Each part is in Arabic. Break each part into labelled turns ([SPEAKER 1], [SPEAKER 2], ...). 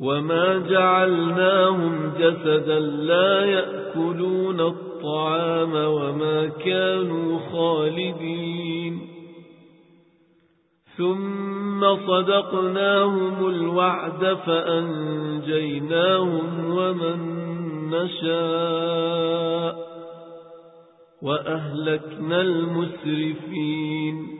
[SPEAKER 1] وما جعلناهم جسدا لا يأكلون الطعام وما كانوا خالدين ثم صدقناهم الوعد فأنجيناهم ومن نشاء وأهلكنا المسرفين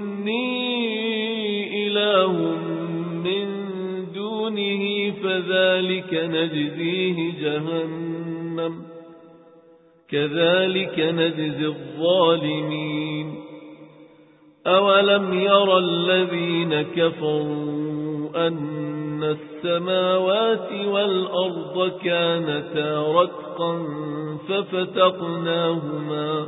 [SPEAKER 1] إني إله من دونه فذلك نجزيه جهنم. كذلك نجزي الظالمين. أولم يرى الذين كفروا أن السماوات والأرض كانتا رتقا ففتقناهما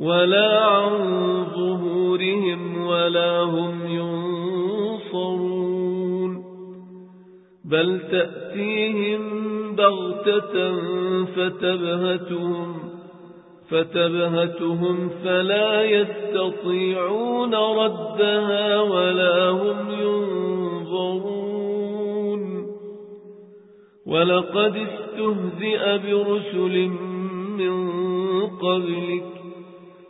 [SPEAKER 1] ولا عن ظهورهم ولا هم ينصرون. بل تأتيهم بغتة فتبهتهم فتبهتهم فلا يستطيعون ردها ولا هم ينظرون. ولقد استهزئ برسل من قبلك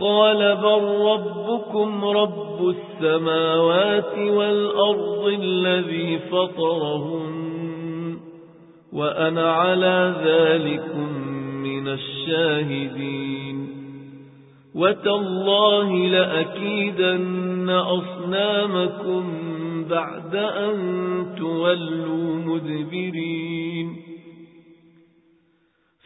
[SPEAKER 1] قال بل ربكم رب السماوات والأرض الذي فطرهن وأنا على ذلكم من الشاهدين وتالله لأكيدن أصنامكم بعد أن تولوا مدبرين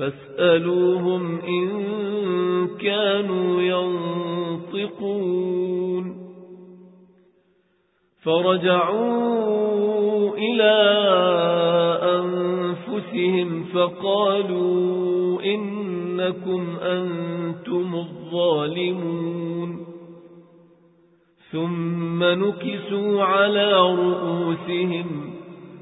[SPEAKER 1] فاسألوهم إن كانوا ينطقون. فرجعوا إلى أنفسهم فقالوا إنكم أنتم الظالمون. ثم نكسوا على رؤوسهم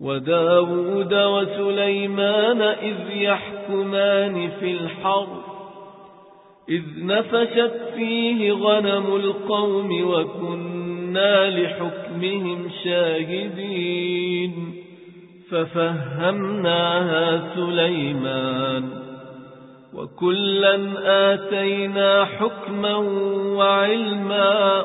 [SPEAKER 1] وداود وسليمان إذ يحكمان في الحرب إذ نفشت فيه غنم القوم وكنا لحكمهم شاهدين ففهمناها سليمان وكلا آتينا حكما وعلما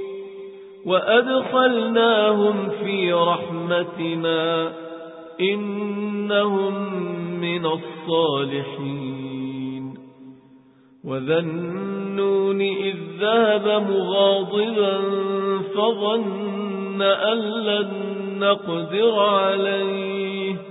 [SPEAKER 1] وأدخلناهم في رحمتنا إنهم من الصالحين. وذا النون إذ ذهب مغاضبا فظن أن لن نقدر عليه.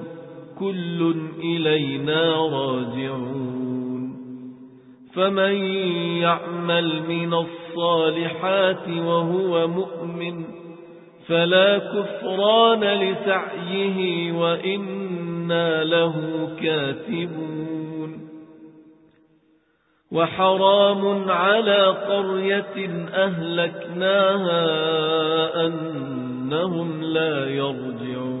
[SPEAKER 1] كل إلينا راجعون. فمن يعمل من الصالحات وهو مؤمن فلا كفران لسعيه وإنا له كاتبون. وحرام على قرية أهلكناها أنهم لا يرجعون.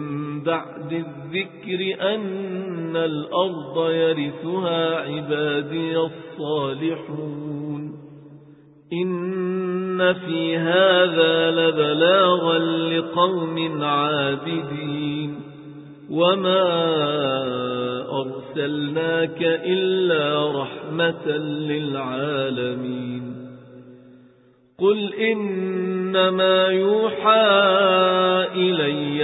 [SPEAKER 1] بعد الذكر أن الأرض يرثها عبادي الصالحون. إن في هذا لبلاغا لقوم عابدين. وما أرسلناك إلا رحمة للعالمين. قل إنما يوحى إلي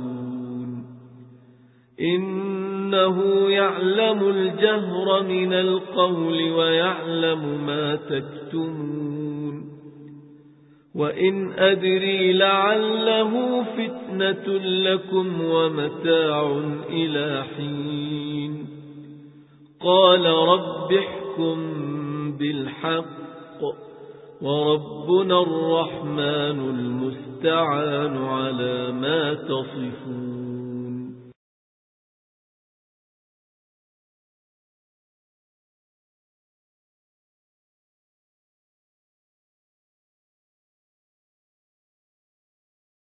[SPEAKER 1] إنه يعلم الجهر من القول ويعلم ما تكتمون وإن أدري لعله فتنة لكم ومتاع إلى حين قال رب احكم بالحق وربنا الرحمن المستعان على ما تصفون